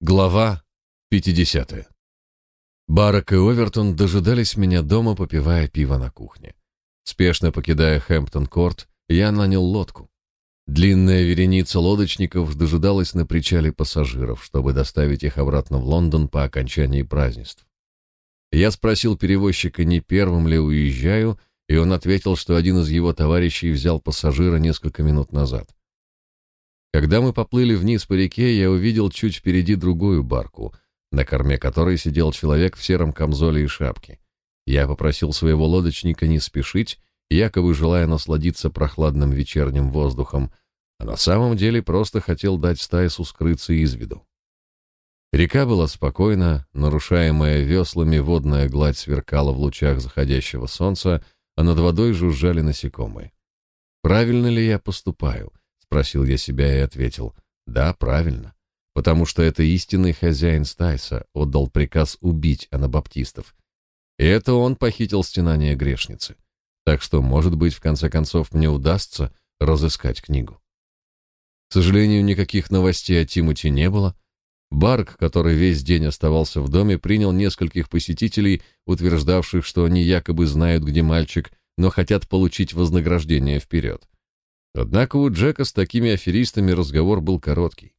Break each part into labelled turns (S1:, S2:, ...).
S1: Глава 50. Барак и Овертон дожидались меня дома, попивая пиво на кухне. Спешно покидая Хэмптон-корт, я нанял лодку. Длинная вереница лодочников дожидалась на причале пассажиров, чтобы доставить их обратно в Лондон по окончании празднеств. Я спросил перевозчика, не первым ли уезжаю, и он ответил, что один из его товарищей взял пассажира несколько минут назад. Когда мы поплыли вниз по реке, я увидел чуть впереди другую барку, на корме которой сидел человек в сером камзоле и шапке. Я попросил своего лодочника не спешить, якобы желая насладиться прохладным вечерним воздухом, а на самом деле просто хотел дать Стайсу скрыться из виду. Река была спокойна, нарушаемая веслами, водная гладь сверкала в лучах заходящего солнца, а над водой жужжали насекомые. Правильно ли я поступаю? Спросил я себя и ответил, да, правильно, потому что это истинный хозяин Стайса отдал приказ убить анабаптистов. И это он похитил стенание грешницы. Так что, может быть, в конце концов мне удастся разыскать книгу. К сожалению, никаких новостей о Тимоти не было. Барк, который весь день оставался в доме, принял нескольких посетителей, утверждавших, что они якобы знают, где мальчик, но хотят получить вознаграждение вперед. Однако у Джека с такими аферистами разговор был короткий.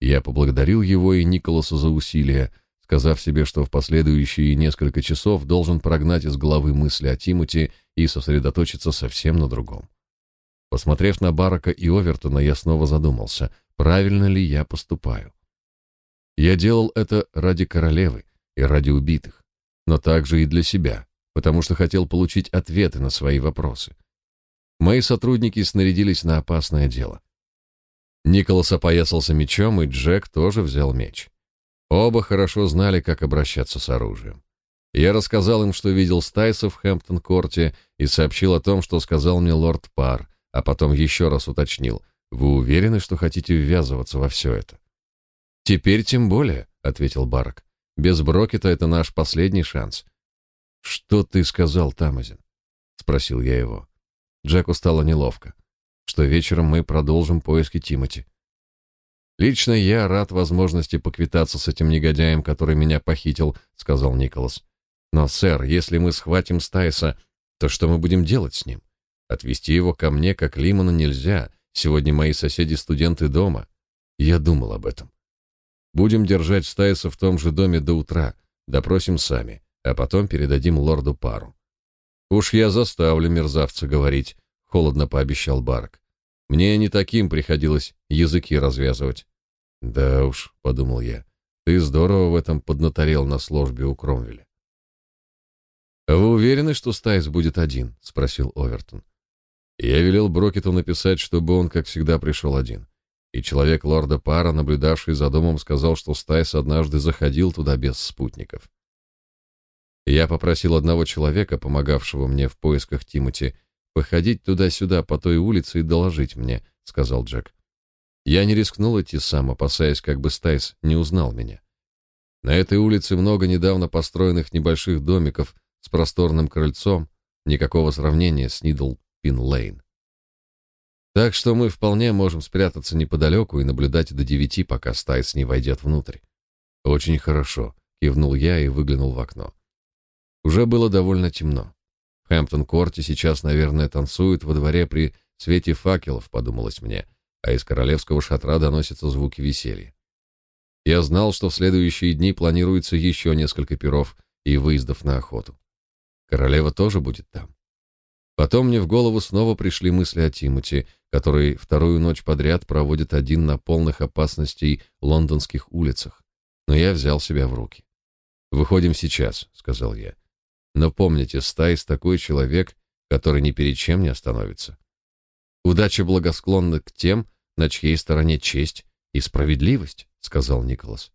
S1: Я поблагодарил его и Николаса за усилия, сказав себе, что в последующие несколько часов должен прогнать из головы мысли о Тимоти и сосредоточиться совсем на другом. Посмотрев на Барака и Овертона, я снова задумался, правильно ли я поступаю. Я делал это ради королевы и ради убитых, но также и для себя, потому что хотел получить ответы на свои вопросы. Мои сотрудники снарядились на опасное дело. Николас опоясался мечом, и Джек тоже взял меч. Оба хорошо знали, как обращаться с оружием. Я рассказал им, что видел Стайса в Хэмптон-корте, и сообщил о том, что сказал мне лорд Пар, а потом еще раз уточнил, «Вы уверены, что хотите ввязываться во все это?» «Теперь тем более», — ответил Барак. «Без Брокета это наш последний шанс». «Что ты сказал, Тамазин?» — спросил я его. Джеку стало неловко, что вечером мы продолжим поиски Тимоти. Лично я рад возможности поквитаться с этим негодяем, который меня похитил, сказал Николас. Но, сэр, если мы схватим Стайса, то что мы будем делать с ним? Отвезти его ко мне как Лимона нельзя. Сегодня мои соседи-студенты дома. Я думал об этом. Будем держать Стайса в том же доме до утра, допросим сами, а потом передадим лорду Пару. Уж я заставлю мерзавца говорить, холодно пообещал Барк. Мне не таким приходилось языки развязывать. Да уж, подумал я. Ты здорово в этом поднаторел на службе у Кромвеля. «А вы уверены, что Стайс будет один?» — спросил Овертон. Я велел Брокету написать, чтобы он, как всегда, пришел один. И человек лорда Пара, наблюдавший за домом, сказал, что Стайс однажды заходил туда без спутников. Я попросил одного человека, помогавшего мне в поисках Тимоти, походить туда-сюда по той улице и доложить мне, сказал Джек. Я не рискнул идти сам, опасаясь, как бы Стайс не узнал меня. На этой улице много недавно построенных небольших домиков с просторным крыльцом, никакого сравнения с Нидл Пин Лейн. Так что мы вполне можем спрятаться неподалеку и наблюдать до девяти, пока Стайс не войдет внутрь. Очень хорошо, кивнул я и выглянул в окно. Уже было довольно темно. В Хэмптон-корте сейчас, наверное, танцуют во дворе при свете факелов, подумалось мне, а из королевского шатра доносятся звуки веселья. Я знал, что в следующие дни планируется еще несколько пиров и выездов на охоту. Королева тоже будет там. Потом мне в голову снова пришли мысли о Тимоти, который вторую ночь подряд проводит один на полных опасностей лондонских улицах. Но я взял себя в руки. «Выходим сейчас», — сказал я. Но помните, Стайс такой человек, который ни перед чем не остановится. Удача благосклонна к тем, на чьей стороне честь и справедливость, сказал Николас.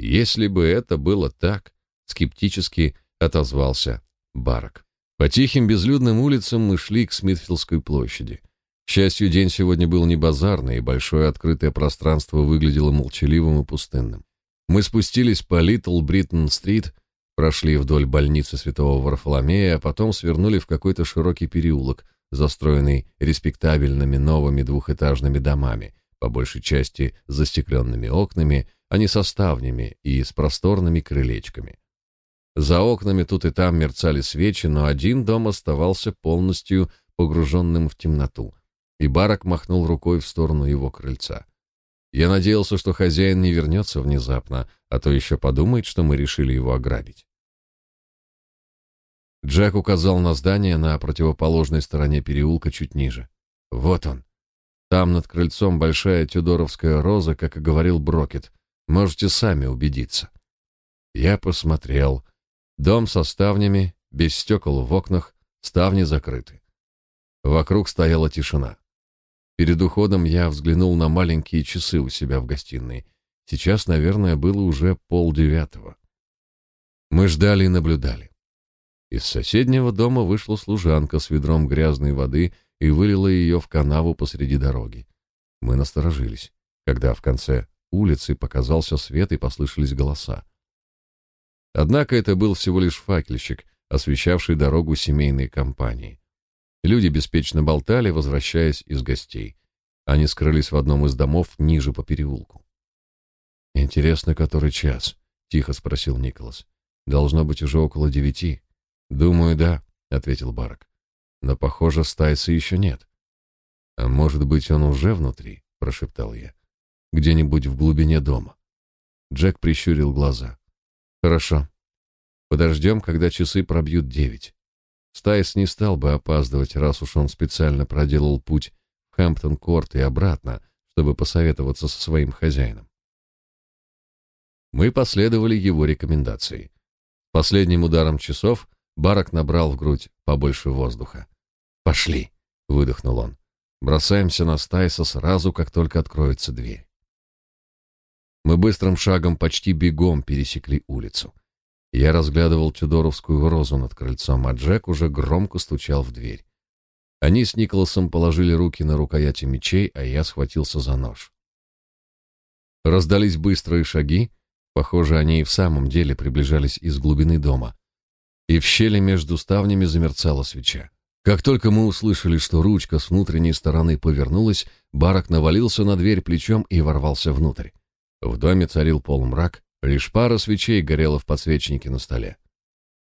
S1: Если бы это было так, скептически отозвался Барак. По тихим безлюдным улицам мы шли к Смитфилдской площади. К счастью, день сегодня был не базарный, и большое открытое пространство выглядело молчаливым и пустынным. Мы спустились по Литл Бриттон-стрит, Прошли вдоль больницы Святого Варфоломея, а потом свернули в какой-то широкий переулок, застроенный респектабельными новыми двухэтажными домами, по большей части застекленными окнами, а не со ставнями и с просторными крылечками. За окнами тут и там мерцали свечи, но один дом оставался полностью погруженным в темноту, и Барак махнул рукой в сторону его крыльца. Я надеялся, что хозяин не вернется внезапно, а то еще подумает, что мы решили его ограбить. Джек указал на здание на противоположной стороне переулка чуть ниже. Вот он. Там над крыльцом большая тюдоровская роза, как и говорил Брокет. Можете сами убедиться. Я посмотрел. Дом со ставнями, без стекол в окнах, ставни закрыты. Вокруг стояла тишина. Перед уходом я взглянул на маленькие часы у себя в гостиной. Сейчас, наверное, было уже полдевятого. Мы ждали и наблюдали. Из соседнего дома вышла служанка с ведром грязной воды и вылила ее в канаву посреди дороги. Мы насторожились, когда в конце улицы показался свет и послышались голоса. Однако это был всего лишь факельщик, освещавший дорогу семейной компании. Люди беспечно болтали, возвращаясь из гостей. Они скрылись в одном из домов ниже по переулку. «Интересно, который час?» — тихо спросил Николас. «Должно быть уже около девяти». «Думаю, да», — ответил Барак. «Но, похоже, Стайса еще нет». «А может быть, он уже внутри?» — прошептал я. «Где-нибудь в глубине дома». Джек прищурил глаза. «Хорошо. Подождем, когда часы пробьют девять. Стайс не стал бы опаздывать, раз уж он специально проделал путь в Хэмптон-Корт и обратно, чтобы посоветоваться со своим хозяином. Мы последовали его рекомендации. Последним ударом часов Барак набрал в грудь побольше воздуха. «Пошли!» — выдохнул он. «Бросаемся на Стайса сразу, как только откроется дверь». Мы быстрым шагом почти бегом пересекли улицу. Я разглядывал тюдоровскую розу над крыльцом, а Джек уже громко стучал в дверь. Они с Николасом положили руки на рукояти мечей, а я схватился за нож. Раздались быстрые шаги, похоже, они и в самом деле приближались из глубины дома, и в щели между ставнями замерцала свеча. Как только мы услышали, что ручка с внутренней стороны повернулась, Барак навалился на дверь плечом и ворвался внутрь. В доме царил полумрак, лишь пара свечей горела в подсвечнике на столе.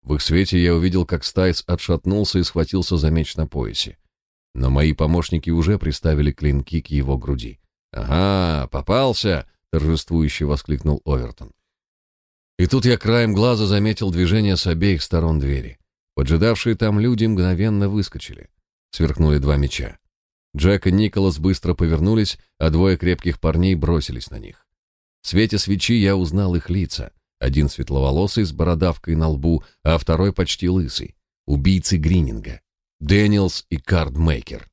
S1: В их свете я увидел, как Стайс отшатнулся и схватился за меч на поясе. Но мои помощники уже приставили клинки к его груди. «Ага, попался!» — торжествующе воскликнул Овертон. И тут я краем глаза заметил движение с обеих сторон двери. Поджидавшие там люди мгновенно выскочили. Сверкнули два меча. Джек и Николас быстро повернулись, а двое крепких парней бросились на них. В свете свечи я узнал их лица. Один светловолосый с бородавкой на лбу, а второй почти лысый. Убийцы Грининга. Дэниелс и Кардмейкер.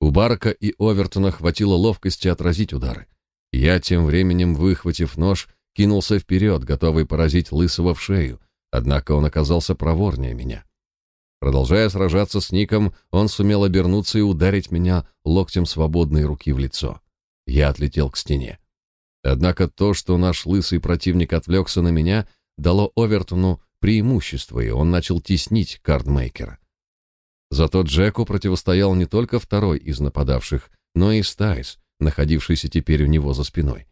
S1: У Барка и Овертона хватило ловкости отразить удары. Я, тем временем, выхватив нож, кинулся вперед, готовый поразить Лысого в шею, однако он оказался проворнее меня. Продолжая сражаться с Ником, он сумел обернуться и ударить меня локтем свободной руки в лицо. Я отлетел к стене. Однако то, что наш лысый противник отвлекся на меня, дало Овертону преимущество, и он начал теснить кардмейкера. Зато Джеку противостоял не только второй из нападавших, но и Стайс, находившийся теперь у него за спиной.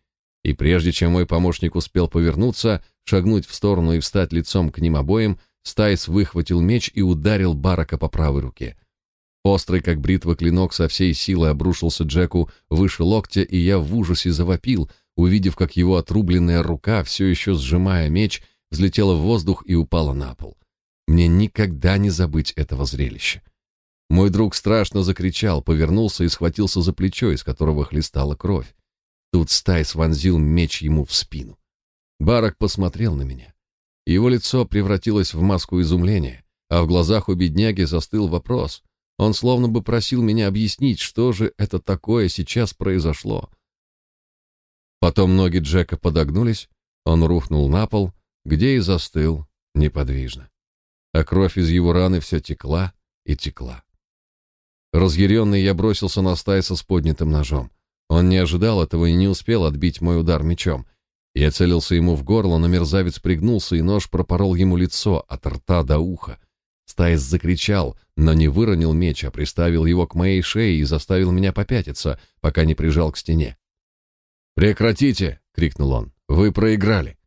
S1: И прежде чем мой помощник успел повернуться, шагнуть в сторону и встать лицом к ним обоим, Стайс выхватил меч и ударил Барака по правой руке. Острый, как бритва, клинок со всей силы обрушился Джеку выше локтя, и я в ужасе завопил, увидев, как его отрубленная рука, все еще сжимая меч, взлетела в воздух и упала на пол. Мне никогда не забыть этого зрелища. Мой друг страшно закричал, повернулся и схватился за плечо, из которого хлестала кровь. Тут Стайс вонзил меч ему в спину. Барак посмотрел на меня. Его лицо превратилось в маску изумления, а в глазах у бедняги застыл вопрос. Он словно бы просил меня объяснить, что же это такое сейчас произошло. Потом ноги Джека подогнулись, он рухнул на пол, где и застыл неподвижно. А кровь из его раны все текла и текла. Разъяренный я бросился на Стайса с поднятым ножом. Он не ожидал этого и не успел отбить мой удар мечом. Я целился ему в горло, но мерзавец пригнулся, и нож пропорол ему лицо от рта до уха. Стайс закричал, но не выронил меч, а приставил его к моей шее и заставил меня попятиться, пока не прижал к стене. «Прекратите!» — крикнул он. Вы проиграли.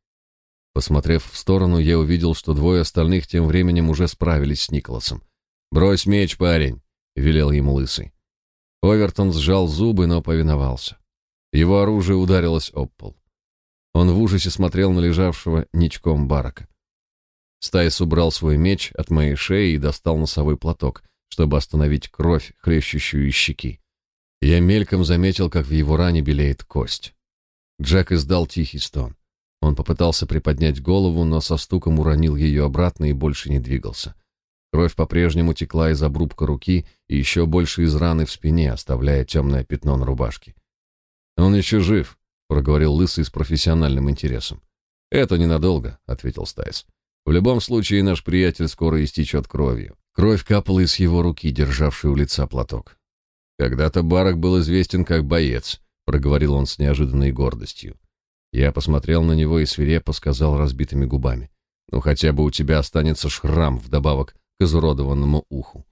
S1: Посмотрев в сторону, я увидел, что двое остальных тем временем уже справились с Николасом. «Брось меч, парень!» — велел ему лысый. Овертон сжал зубы, но повиновался. Его оружие ударилось об пол. Он в ужасе смотрел на лежавшего ничком барака. Стайс убрал свой меч от моей шеи и достал носовой платок, чтобы остановить кровь, хлещущую из щеки. Я мельком заметил, как в его ране белеет кость. Джек издал тихий стон. Он попытался приподнять голову, но со стуком уронил ее обратно и больше не двигался. Кровь по-прежнему текла из обрубка руки и еще больше из раны в спине, оставляя темное пятно на рубашке. «Он еще жив», — проговорил Лысый с профессиональным интересом. «Это ненадолго», — ответил Стайс. «В любом случае наш приятель скоро истечет кровью». Кровь капала из его руки, державшей у лица платок. «Когда-то Барак был известен как боец», — проговорил он с неожиданной гордостью. Я посмотрел на него и свирепо сказал разбитыми губами. «Ну, хотя бы у тебя останется шрам вдобавок к изуродованному уху.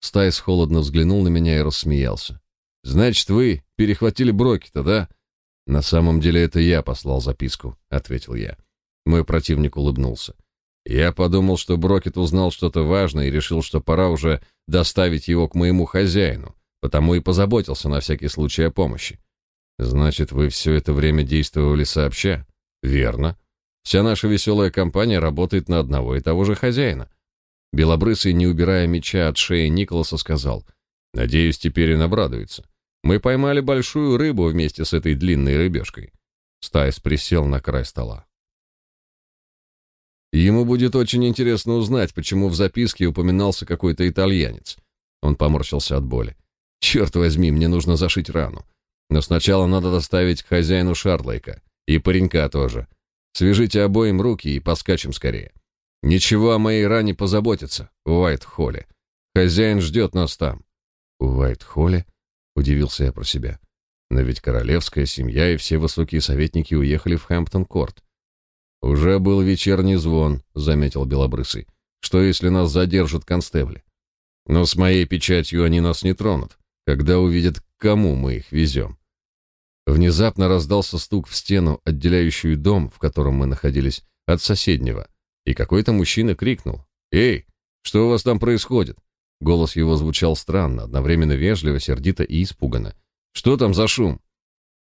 S1: Стайс холодно взглянул на меня и рассмеялся. «Значит, вы перехватили Брокета, да?» «На самом деле это я послал записку», — ответил я. Мой противник улыбнулся. Я подумал, что Брокет узнал что-то важное и решил, что пора уже доставить его к моему хозяину, потому и позаботился на всякий случай о помощи. «Значит, вы все это время действовали сообща?» «Верно. Вся наша веселая компания работает на одного и того же хозяина. Белобрысый, не убирая меча от шеи Николаса, сказал, «Надеюсь, теперь он обрадуется. Мы поймали большую рыбу вместе с этой длинной рыбешкой». Стайс присел на край стола. Ему будет очень интересно узнать, почему в записке упоминался какой-то итальянец. Он поморщился от боли. «Черт возьми, мне нужно зашить рану. Но сначала надо доставить к хозяину Шарлайка. И паренька тоже. Свяжите обоим руки и поскачем скорее. Ничего о моей ране позаботиться в Уайт-Холле. Хозяин ждет нас там. В Уайт-Холле? Удивился я про себя. Но ведь королевская семья и все высокие советники уехали в Хэмптон-Корт. Уже был вечерний звон, заметил Белобрысый. Что если нас задержат констебли? Но с моей печатью они нас не тронут, когда увидят, кому мы их везем. Внезапно раздался стук в стену, отделяющую дом, в котором мы находились, от соседнего и какой-то мужчина крикнул. «Эй, что у вас там происходит?» Голос его звучал странно, одновременно вежливо, сердито и испуганно. «Что там за шум?»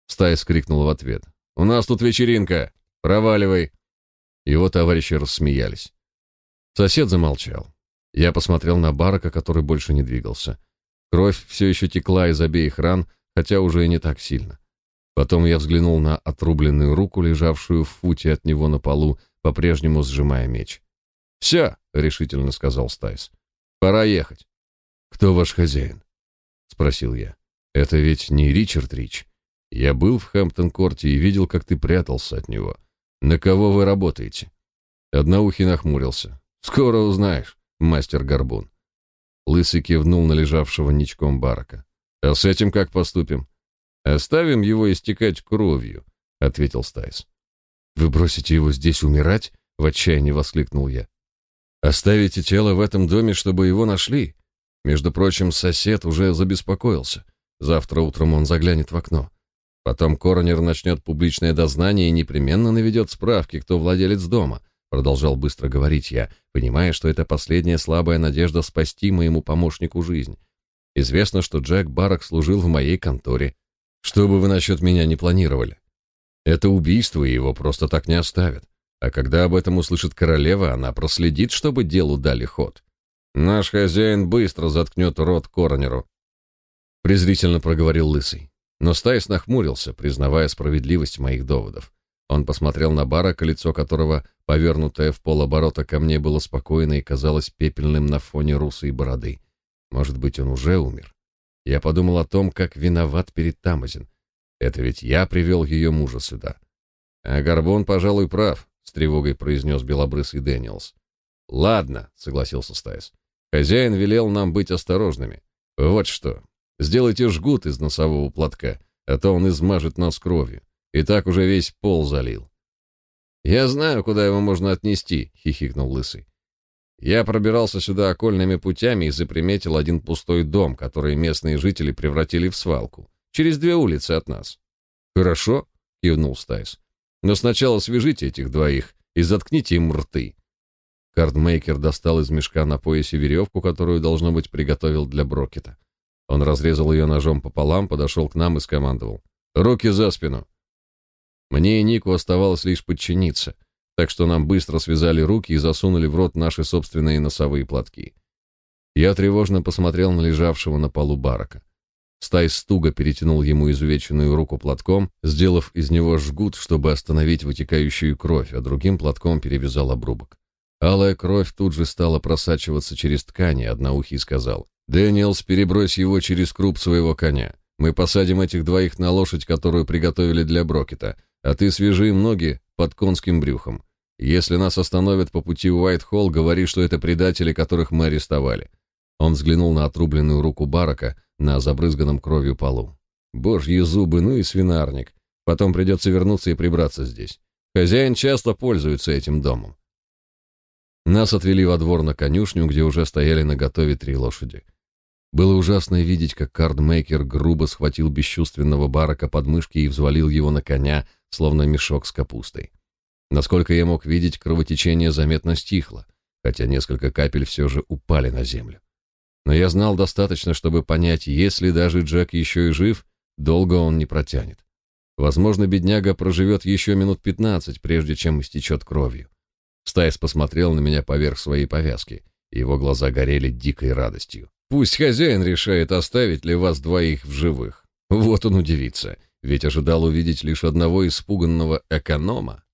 S1: Стайс крикнул в ответ. «У нас тут вечеринка! Проваливай!» Его товарищи рассмеялись. Сосед замолчал. Я посмотрел на Барака, который больше не двигался. Кровь все еще текла из обеих ран, хотя уже и не так сильно. Потом я взглянул на отрубленную руку, лежавшую в футе от него на полу, по-прежнему сжимая меч. «Все», — решительно сказал Стайс. «Пора ехать». «Кто ваш хозяин?» — спросил я. «Это ведь не Ричард Рич. Я был в Хэмптон-корте и видел, как ты прятался от него. На кого вы работаете?» Одноухий нахмурился. «Скоро узнаешь, мастер Горбун». Лысый кивнул на лежавшего ничком барака. «А с этим как поступим?» «Оставим его истекать кровью», — ответил Стайс. «Вы бросите его здесь умирать?» — в отчаянии воскликнул я. «Оставите тело в этом доме, чтобы его нашли?» Между прочим, сосед уже забеспокоился. Завтра утром он заглянет в окно. Потом коронер начнет публичное дознание и непременно наведет справки, кто владелец дома, продолжал быстро говорить я, понимая, что это последняя слабая надежда спасти моему помощнику жизнь. Известно, что Джек Барак служил в моей конторе. Что бы вы насчет меня не планировали? Это убийство, и его просто так не оставят. А когда об этом услышит королева, она проследит, чтобы делу дали ход. Наш хозяин быстро заткнет рот коронеру. Презрительно проговорил Лысый. Но Стайс нахмурился, признавая справедливость моих доводов. Он посмотрел на Барака, лицо которого, повернутое в полоборота ко мне, было спокойно и казалось пепельным на фоне русой бороды. Может быть, он уже умер. Я подумал о том, как виноват перед Тамазин. Это ведь я привел ее мужа сюда. А Горбон, пожалуй, прав, с тревогой произнес белобрысый Дэниелс. Ладно, согласился Стайс. Хозяин велел нам быть осторожными. Вот что. Сделайте жгут из носового платка, а то он измажет нас кровью. И так уже весь пол залил. Я знаю, куда его можно отнести, хихикнул лысый. Я пробирался сюда окольными путями и заприметил один пустой дом, который местные жители превратили в свалку через две улицы от нас. Хорошо, кивнул Стайс. Но сначала свяжите этих двоих и заткните им рты. Кардмейкер достал из мешка на поясе веревку, которую, должно быть, приготовил для Брокета. Он разрезал ее ножом пополам, подошел к нам и скомандовал. «Руки за спину!» Мне и Нику оставалось лишь подчиниться, так что нам быстро связали руки и засунули в рот наши собственные носовые платки. Я тревожно посмотрел на лежавшего на полу барака. Стай стуга перетянул ему изувеченную руку платком, сделав из него жгут, чтобы остановить вытекающую кровь, а другим платком перевязал обрубок. Алая кровь тут же стала просачиваться через ткани, одноухий сказал, «Дэниелс, перебрось его через круп своего коня. Мы посадим этих двоих на лошадь, которую приготовили для Брокета, а ты свяжи ноги под конским брюхом. Если нас остановят по пути в Уайт-Холл, говори, что это предатели, которых мы арестовали». Он взглянул на отрубленную руку Барака на забрызганном кровью полу. «Божьи зубы, ну и свинарник. Потом придется вернуться и прибраться здесь. Хозяин часто пользуется этим домом. Нас отвели во двор на конюшню, где уже стояли на готове три лошади. Было ужасно видеть, как кардмейкер грубо схватил бесчувственного барака под мышки и взвалил его на коня, словно мешок с капустой. Насколько я мог видеть, кровотечение заметно стихло, хотя несколько капель все же упали на землю. Но я знал достаточно, чтобы понять, если даже Джек еще и жив, долго он не протянет. Возможно, бедняга проживет еще минут пятнадцать, прежде чем истечет кровью. Стайс посмотрел на меня поверх своей повязки, и его глаза горели дикой радостью. Пусть хозяин решает, оставить ли вас двоих в живых. Вот он удивится, ведь ожидал увидеть лишь одного испуганного эконома.